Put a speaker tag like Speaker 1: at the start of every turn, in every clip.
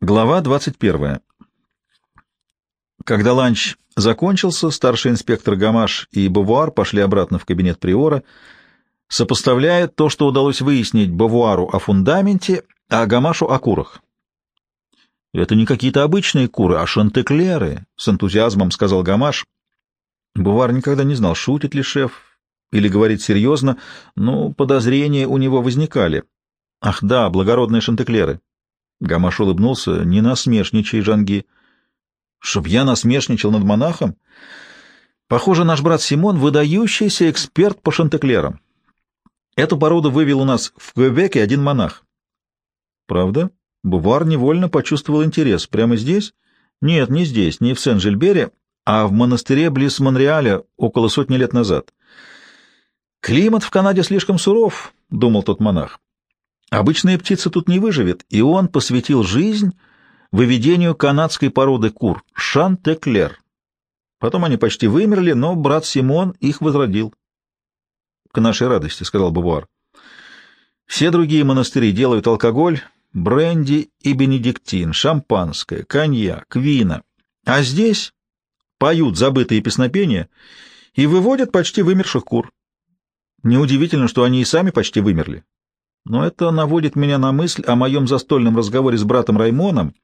Speaker 1: Глава 21. Когда ланч закончился, старший инспектор Гамаш и Бавуар пошли обратно в кабинет Приора, сопоставляя то, что удалось выяснить Бавуару о фундаменте, а Гамашу о курах. «Это не какие-то обычные куры, а шантеклеры», — с энтузиазмом сказал Гамаш. Бавуар никогда не знал, шутит ли шеф или говорит серьезно, но подозрения у него возникали. «Ах да, благородные шантеклеры», Гамаш улыбнулся. «Не насмешничай, Жанги». «Чтоб я насмешничал над монахом?» «Похоже, наш брат Симон — выдающийся эксперт по шантеклерам. Эту породу вывел у нас в Квебеке один монах». «Правда?» Бувар невольно почувствовал интерес. «Прямо здесь?» «Нет, не здесь, не в Сен-Жильбере, а в монастыре близ Монреаля около сотни лет назад». «Климат в Канаде слишком суров», — думал тот монах. Обычная птица тут не выживет, и он посвятил жизнь выведению канадской породы кур — шантеклер. Потом они почти вымерли, но брат Симон их возродил. — К нашей радости, — сказал Бавуар. — Все другие монастыри делают алкоголь, бренди и бенедиктин, шампанское, коньяк, вина. А здесь поют забытые песнопения и выводят почти вымерших кур. Неудивительно, что они и сами почти вымерли. Но это наводит меня на мысль о моем застольном разговоре с братом Раймоном.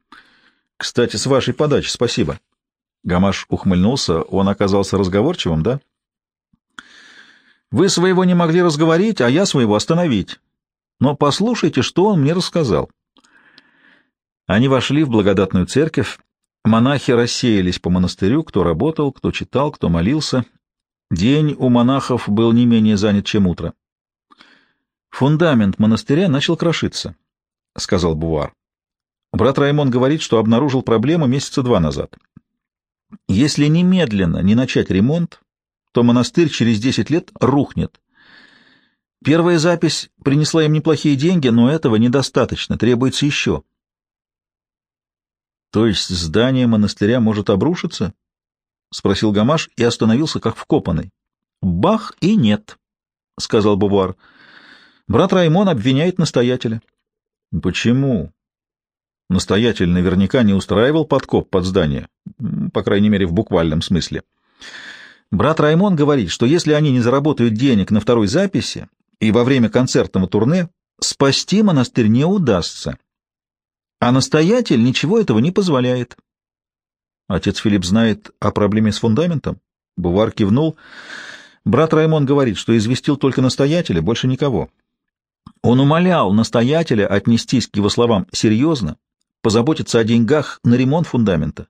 Speaker 1: Кстати, с вашей подачи спасибо. Гамаш ухмыльнулся. Он оказался разговорчивым, да? Вы своего не могли разговорить, а я своего остановить. Но послушайте, что он мне рассказал. Они вошли в благодатную церковь. Монахи рассеялись по монастырю, кто работал, кто читал, кто молился. День у монахов был не менее занят, чем утро. Фундамент монастыря начал крошиться, — сказал Бувар. Брат Раймон говорит, что обнаружил проблему месяца два назад. Если немедленно не начать ремонт, то монастырь через десять лет рухнет. Первая запись принесла им неплохие деньги, но этого недостаточно, требуется еще. — То есть здание монастыря может обрушиться? — спросил Гамаш и остановился как вкопанный. — Бах и нет, — сказал Бувар. — Брат Раймон обвиняет настоятеля. Почему? Настоятель наверняка не устраивал подкоп под здание, по крайней мере, в буквальном смысле. Брат Раймон говорит, что если они не заработают денег на второй записи и во время концертного турне, спасти монастырь не удастся. А настоятель ничего этого не позволяет. Отец Филипп знает о проблеме с фундаментом? Бувар кивнул. Брат Раймон говорит, что известил только настоятеля, больше никого. Он умолял настоятеля отнестись к его словам серьезно, позаботиться о деньгах на ремонт фундамента.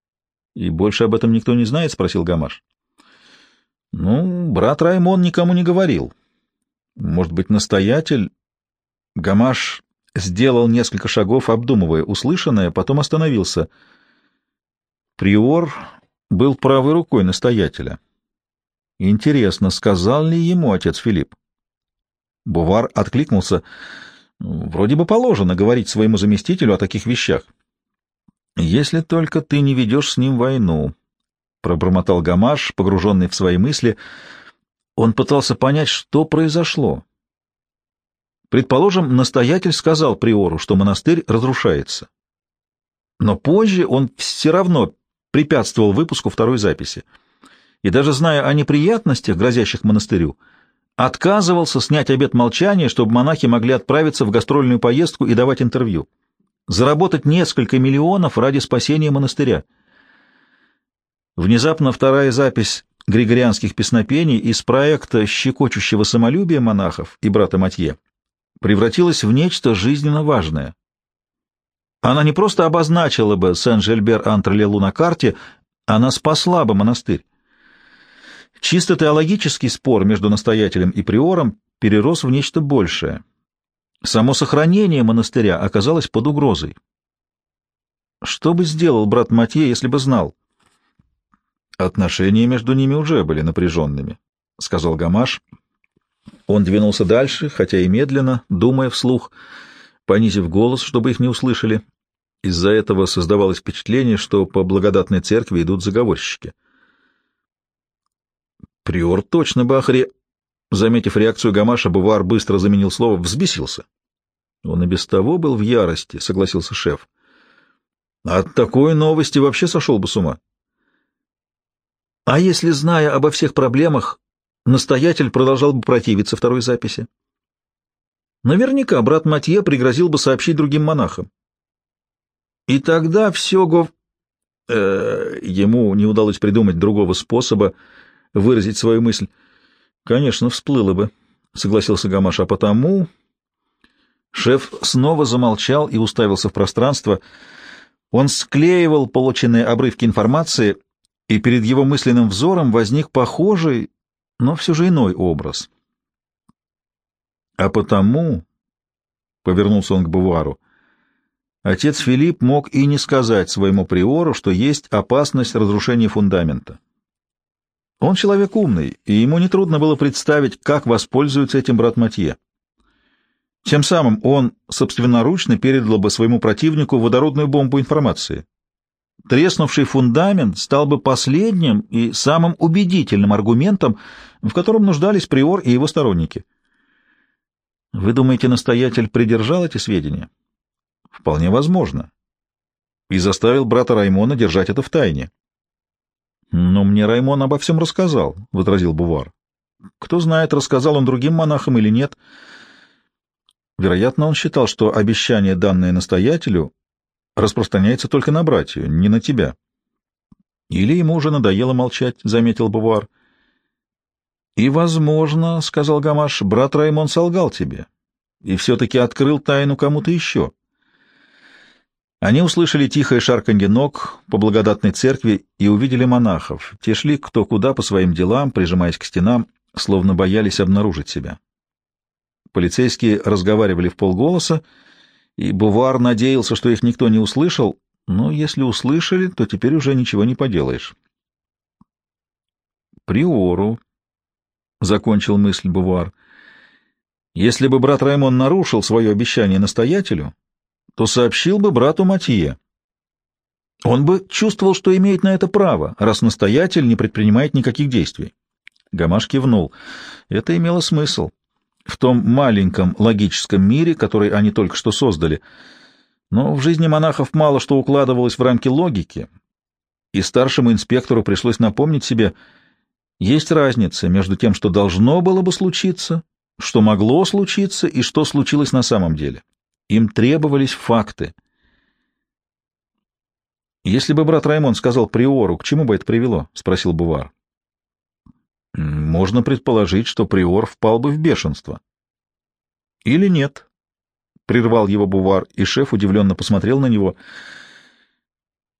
Speaker 1: — И больше об этом никто не знает? — спросил Гамаш. — Ну, брат Раймон никому не говорил. Может быть, настоятель... Гамаш сделал несколько шагов, обдумывая услышанное, потом остановился. Приор был правой рукой настоятеля. Интересно, сказал ли ему отец Филипп? Бувар откликнулся. «Вроде бы положено говорить своему заместителю о таких вещах». «Если только ты не ведешь с ним войну», — пробормотал Гамаш, погруженный в свои мысли. Он пытался понять, что произошло. Предположим, настоятель сказал приору, что монастырь разрушается. Но позже он все равно препятствовал выпуску второй записи. И даже зная о неприятностях, грозящих монастырю, — отказывался снять обет молчания, чтобы монахи могли отправиться в гастрольную поездку и давать интервью. Заработать несколько миллионов ради спасения монастыря. Внезапно вторая запись григорианских песнопений из проекта щекочущего самолюбия монахов и брата Матье превратилась в нечто жизненно важное. Она не просто обозначила бы Сен-Жельбер-Антрелелу на карте, она спасла бы монастырь. Чисто теологический спор между настоятелем и приором перерос в нечто большее. Само сохранение монастыря оказалось под угрозой. Что бы сделал брат Матье, если бы знал? Отношения между ними уже были напряженными, — сказал Гамаш. Он двинулся дальше, хотя и медленно, думая вслух, понизив голос, чтобы их не услышали. Из-за этого создавалось впечатление, что по благодатной церкви идут заговорщики. Приор точно бы охре... Заметив реакцию Гамаша, Бувар быстро заменил слово «взбесился». Он и без того был в ярости, согласился шеф. От такой новости вообще сошел бы с ума. А если, зная обо всех проблемах, настоятель продолжал бы противиться второй записи? Наверняка брат Матье пригрозил бы сообщить другим монахам. И тогда все гов... Э, ему не удалось придумать другого способа выразить свою мысль. Конечно, всплыло бы, согласился Гамаш, а потому... Шеф снова замолчал и уставился в пространство. Он склеивал полученные обрывки информации, и перед его мысленным взором возник похожий, но все же иной образ. А потому, — повернулся он к Бувару, — отец Филипп мог и не сказать своему приору, что есть опасность разрушения фундамента. Он человек умный, и ему нетрудно было представить, как воспользуется этим брат Матье. Тем самым он собственноручно передал бы своему противнику водородную бомбу информации. Треснувший фундамент стал бы последним и самым убедительным аргументом, в котором нуждались приор и его сторонники. Вы думаете, настоятель придержал эти сведения? Вполне возможно. И заставил брата Раймона держать это в тайне. Но мне Раймон обо всем рассказал, — возразил Бувар. Кто знает, рассказал он другим монахам или нет. Вероятно, он считал, что обещание, данное настоятелю, распространяется только на братью, не на тебя. Или ему уже надоело молчать, — заметил Бувар. — и, возможно, — сказал Гамаш, — брат Раймон солгал тебе и все-таки открыл тайну кому-то еще. Они услышали тихое шарканье ног по благодатной церкви и увидели монахов. Те шли кто куда по своим делам, прижимаясь к стенам, словно боялись обнаружить себя. Полицейские разговаривали в полголоса, и Бувар надеялся, что их никто не услышал, но если услышали, то теперь уже ничего не поделаешь. Приору — закончил мысль Бувар. «Если бы брат Раймон нарушил свое обещание настоятелю, то сообщил бы брату Матье. Он бы чувствовал, что имеет на это право, раз настоятель не предпринимает никаких действий». Гамаш кивнул. Это имело смысл. В том маленьком логическом мире, который они только что создали. Но в жизни монахов мало что укладывалось в рамки логики, и старшему инспектору пришлось напомнить себе — есть разница между тем, что должно было бы случиться, что могло случиться и что случилось на самом деле. Им требовались факты. «Если бы брат Раймон сказал Приору, к чему бы это привело?» — спросил Бувар. «Можно предположить, что Приор впал бы в бешенство». «Или нет?» — прервал его Бувар, и шеф удивленно посмотрел на него.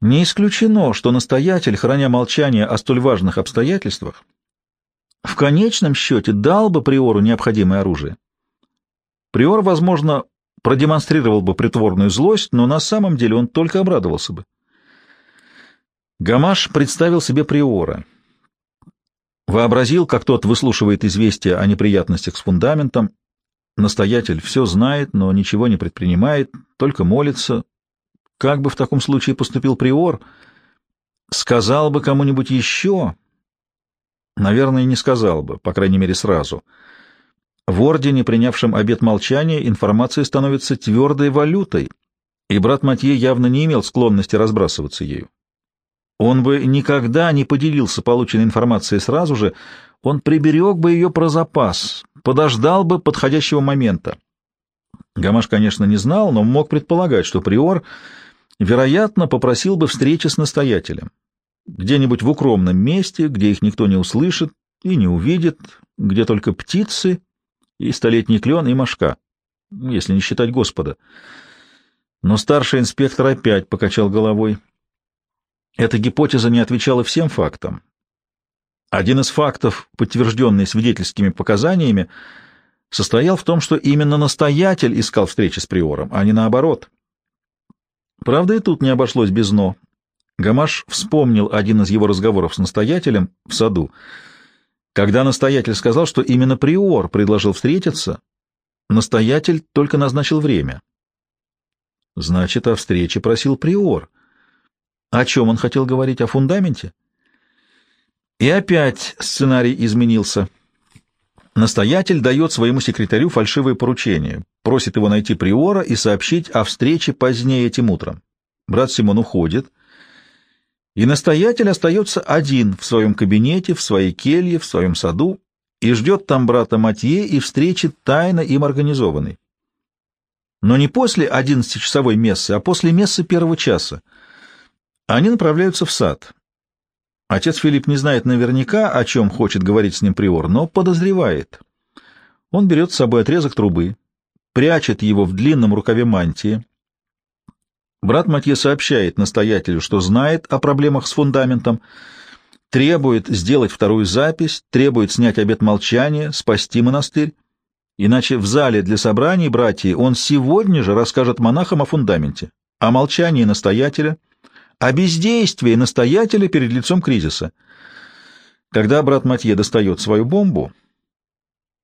Speaker 1: «Не исключено, что настоятель, храня молчание о столь важных обстоятельствах, в конечном счете дал бы Приору необходимое оружие. Приор, возможно, продемонстрировал бы притворную злость, но на самом деле он только обрадовался бы. Гамаш представил себе Приора. Вообразил, как тот выслушивает известия о неприятностях с фундаментом. Настоятель все знает, но ничего не предпринимает, только молится. Как бы в таком случае поступил Приор? Сказал бы кому-нибудь еще, Наверное, не сказал бы, по крайней мере, сразу. В ордене, принявшем обет молчания, информация становится твердой валютой, и брат Матье явно не имел склонности разбрасываться ею. Он бы никогда не поделился полученной информацией сразу же, он приберег бы ее про запас, подождал бы подходящего момента. Гамаш, конечно, не знал, но мог предполагать, что приор, вероятно, попросил бы встречи с настоятелем где-нибудь в укромном месте, где их никто не услышит и не увидит, где только птицы и столетний клен и мошка, если не считать Господа. Но старший инспектор опять покачал головой. Эта гипотеза не отвечала всем фактам. Один из фактов, подтвержденный свидетельскими показаниями, состоял в том, что именно настоятель искал встречи с приором, а не наоборот. Правда, и тут не обошлось без «но». Гамаш вспомнил один из его разговоров с настоятелем в саду. Когда настоятель сказал, что именно приор предложил встретиться, настоятель только назначил время. Значит, о встрече просил приор. О чем он хотел говорить? О фундаменте? И опять сценарий изменился. Настоятель дает своему секретарю фальшивое поручение, просит его найти приора и сообщить о встрече позднее этим утром. Брат Симон уходит, и настоятель остается один в своем кабинете, в своей келье, в своем саду, и ждет там брата Матье и встречи тайно им организованной. Но не после одиннадцатичасовой мессы, а после мессы первого часа. Они направляются в сад. Отец Филипп не знает наверняка, о чем хочет говорить с ним приор, но подозревает. Он берет с собой отрезок трубы, прячет его в длинном рукаве мантии. Брат Матье сообщает настоятелю, что знает о проблемах с фундаментом, требует сделать вторую запись, требует снять обет молчания, спасти монастырь, иначе в зале для собраний братья он сегодня же расскажет монахам о фундаменте, о молчании настоятеля, о бездействии настоятеля перед лицом кризиса. Когда брат Матье достает свою бомбу,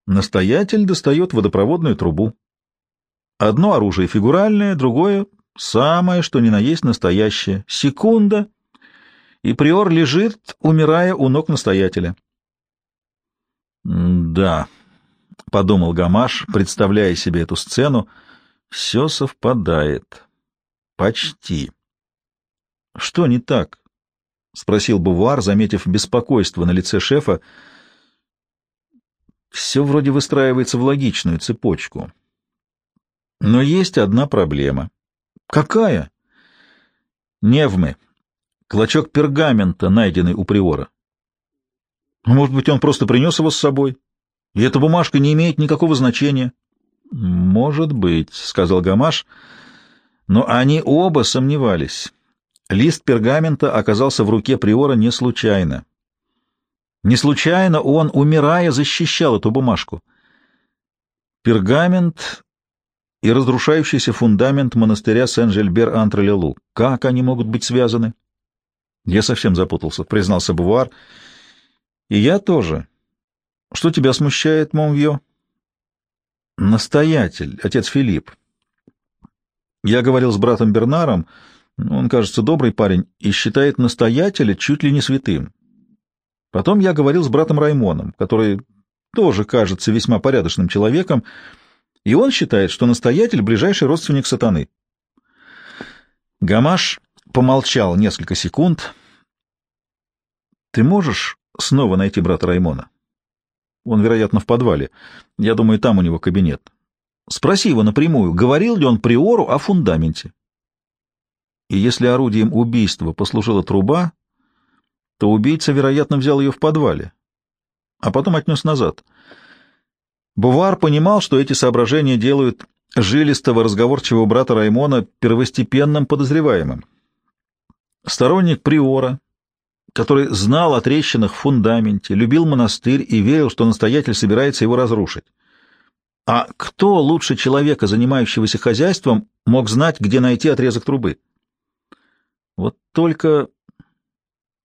Speaker 1: настоятель достает водопроводную трубу. Одно оружие фигуральное, другое — самое, что ни на есть настоящее. Секунда, и приор лежит, умирая у ног настоятеля. «Да», — подумал Гамаш, представляя себе эту сцену, — «все совпадает. Почти». «Что не так?» — спросил Бувар, заметив беспокойство на лице шефа. «Все вроде выстраивается в логичную цепочку. Но есть одна проблема». «Какая?» «Невмы», клочок пергамента, найденный у приора. Может быть, он просто принес его с собой, и эта бумажка не имеет никакого значения. — Может быть, — сказал Гамаш, но они оба сомневались. Лист пергамента оказался в руке приора не случайно. Не случайно он, умирая, защищал эту бумажку. Пергамент и разрушающийся фундамент монастыря Сен-Жильбер-Антре-Лелу. Как они могут быть связаны? — я совсем запутался, признался Бувар. И я тоже. Что тебя смущает, Монвьё? Настоятель, отец Филипп. Я говорил с братом Бернаром, он, кажется, добрый парень, и считает настоятеля чуть ли не святым. Потом я говорил с братом Раймоном, который тоже кажется весьма порядочным человеком, и он считает, что настоятель — ближайший родственник сатаны. Гамаш помолчал несколько секунд. «Ты можешь снова найти брата Раймона? Он, вероятно, в подвале. Я думаю, там у него кабинет. Спроси его напрямую, говорил ли он приору о фундаменте. И если орудием убийства послужила труба, то убийца, вероятно, взял ее в подвале, а потом отнес назад. Бувар понимал, что эти соображения делают жилистого разговорчивого брата Раймона первостепенным подозреваемым сторонник приора, который знал о трещинах в фундаменте, любил монастырь и верил, что настоятель собирается его разрушить. А кто лучше человека, занимающегося хозяйством, мог знать, где найти отрезок трубы? Вот только...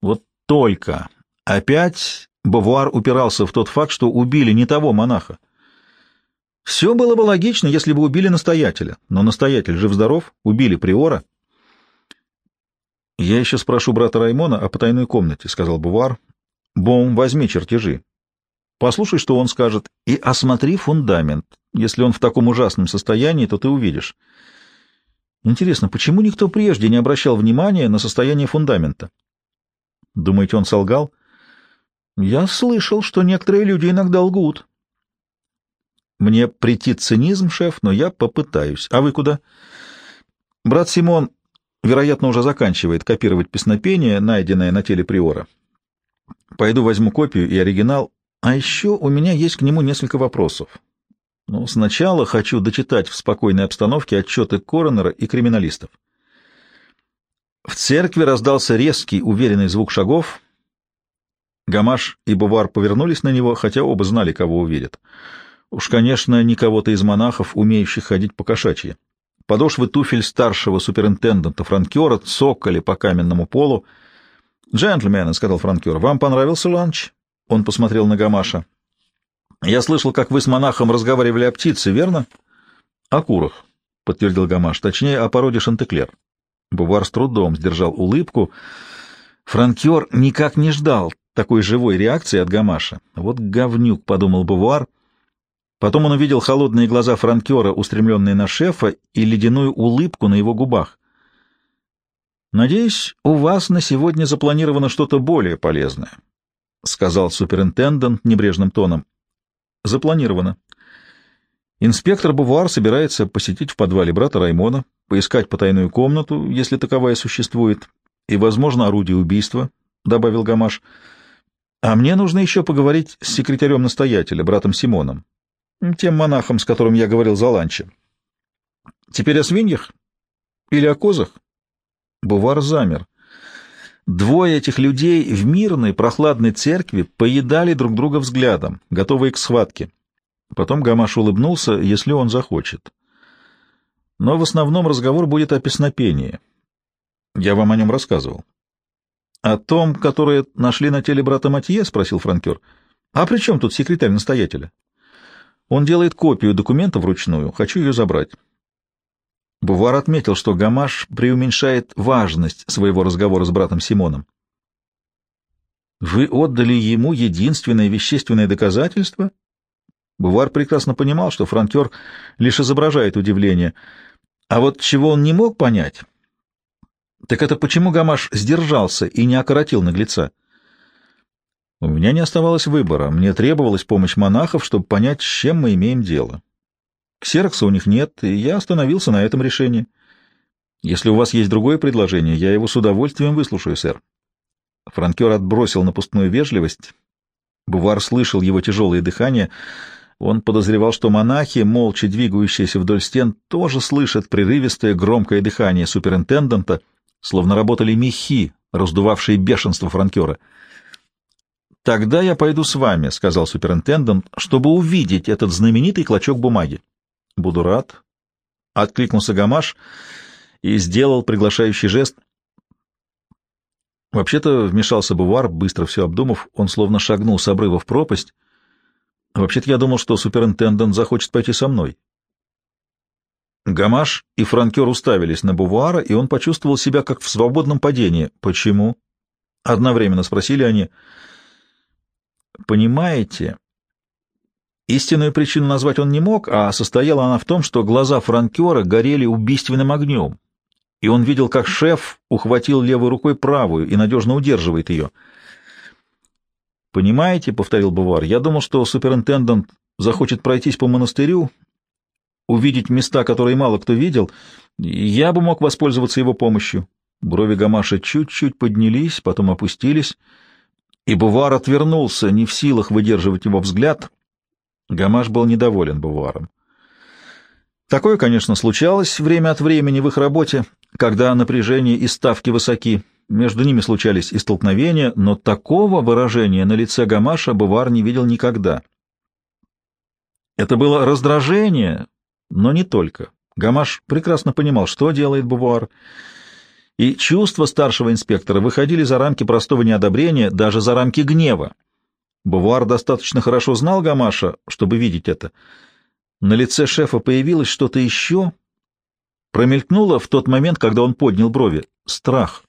Speaker 1: Вот только... Опять Бавуар упирался в тот факт, что убили не того монаха. Все было бы логично, если бы убили настоятеля, но настоятель жив-здоров, убили приора, «Я еще спрошу брата Раймона о потайной комнате», — сказал Бувар. «Бом, возьми чертежи. Послушай, что он скажет, и осмотри фундамент. Если он в таком ужасном состоянии, то ты увидишь». Интересно, почему никто прежде не обращал внимания на состояние фундамента? Думаете, он солгал? Я слышал, что некоторые люди иногда лгут. Мне претит цинизм, шеф, но я попытаюсь. А вы куда? Брат Симон вероятно, уже заканчивает копировать песнопение, найденное на теле Приора. Пойду возьму копию и оригинал, а еще у меня есть к нему несколько вопросов. Но сначала хочу дочитать в спокойной обстановке отчеты коронера и криминалистов. В церкви раздался резкий, уверенный звук шагов. Гамаш и Бувар повернулись на него, хотя оба знали, кого увидят. Уж, конечно, не кого-то из монахов, умеющих ходить по кошачьи. Подошвы туфель старшего суперинтендента франкера цокали по каменному полу. «Джентльмены», — сказал франкер, — «вам понравился ланч?» Он посмотрел на Гамаша. «Я слышал, как вы с монахом разговаривали о птице, верно?» «О курах», — подтвердил Гамаш, — «точнее, о породе шантеклер». Бувар с трудом сдержал улыбку. Франкер никак не ждал такой живой реакции от Гамаша. «Вот говнюк», — подумал Бувар, — Потом он увидел холодные глаза франкера, устремленные на шефа, и ледяную улыбку на его губах. «Надеюсь, у вас на сегодня запланировано что-то более полезное», — сказал суперинтендант небрежным тоном. «Запланировано. Инспектор Бувуар собирается посетить в подвале брата Раймона, поискать потайную комнату, если таковая существует, и, возможно, орудие убийства», — добавил Гамаш. «А мне нужно еще поговорить с секретарем настоятеля, братом Симоном, тем монахом, с которым я говорил за ланчем. Теперь о свиньях? Или о козах?» Бувар замер. Двое этих людей в мирной, прохладной церкви поедали друг друга взглядом, готовые к схватке. Потом Гамаш улыбнулся, если он захочет. Но в основном разговор будет о песнопении. Я вам о нем рассказывал. — О том, которое нашли на теле брата Матье? — спросил франкер. — А при чем тут секретарь настоятеля? — Он делает копию документа вручную. Хочу ее забрать. Бувар отметил, что Гамаш преуменьшает важность своего разговора с братом Симоном. «Вы отдали ему единственное вещественное доказательство?» Бувар прекрасно понимал, что франкер лишь изображает удивление. А вот чего он не мог понять, так это почему Гамаш сдержался и не окоротил наглеца. У меня не оставалось выбора, мне требовалась помощь монахов, чтобы понять, с чем мы имеем дело. Ксерокса у них нет, и я остановился на этом решении. Если у вас есть другое предложение, я его с удовольствием выслушаю, сэр. Франкер отбросил напускную вежливость. Бувар слышал его тяжелое дыхание. Он подозревал, что монахи, молча двигающиеся вдоль стен, тоже слышат прерывистое громкое дыхание суперинтенданта, словно работали мехи, раздувавшие бешенство франкера. «Тогда я пойду с вами», — сказал суперинтендант, — «чтобы увидеть этот знаменитый клочок бумаги». Буду рад. Откликнулся Гамаш и сделал приглашающий жест. Вообще-то вмешался Бувар, быстро все обдумав, он словно шагнул с обрыва в пропасть. Вообще-то я думал, что суперинтендант захочет пойти со мной. Гамаш и франкер уставились на Бувуара, и он почувствовал себя как в свободном падении. «Почему?» — одновременно спросили они. «Понимаете, Истинную причину назвать он не мог, а состояла она в том, что глаза франкера горели убийственным огнем, и он видел, как шеф ухватил левой рукой правую и надежно удерживает ее. «Понимаете», — повторил Бувар, — «я думал, что суперинтендант захочет пройтись по монастырю, увидеть места, которые мало кто видел, я бы мог воспользоваться его помощью». Брови Гамаша чуть-чуть поднялись, потом опустились, и Бувар отвернулся, не в силах выдерживать его взгляд — Гамаш был недоволен Буваром. Такое, конечно, случалось время от времени в их работе, когда напряжение и ставки высоки. Между ними случались и столкновения, но такого выражения на лице Гамаша Бувар не видел никогда. Это было раздражение, но не только. Гамаш прекрасно понимал, что делает Бувар, и чувства старшего инспектора выходили за рамки простого неодобрения, даже за рамки гнева. Бувар достаточно хорошо знал Гамаша, чтобы видеть это. На лице шефа появилось что-то еще. Промелькнуло в тот момент, когда он поднял брови. Страх.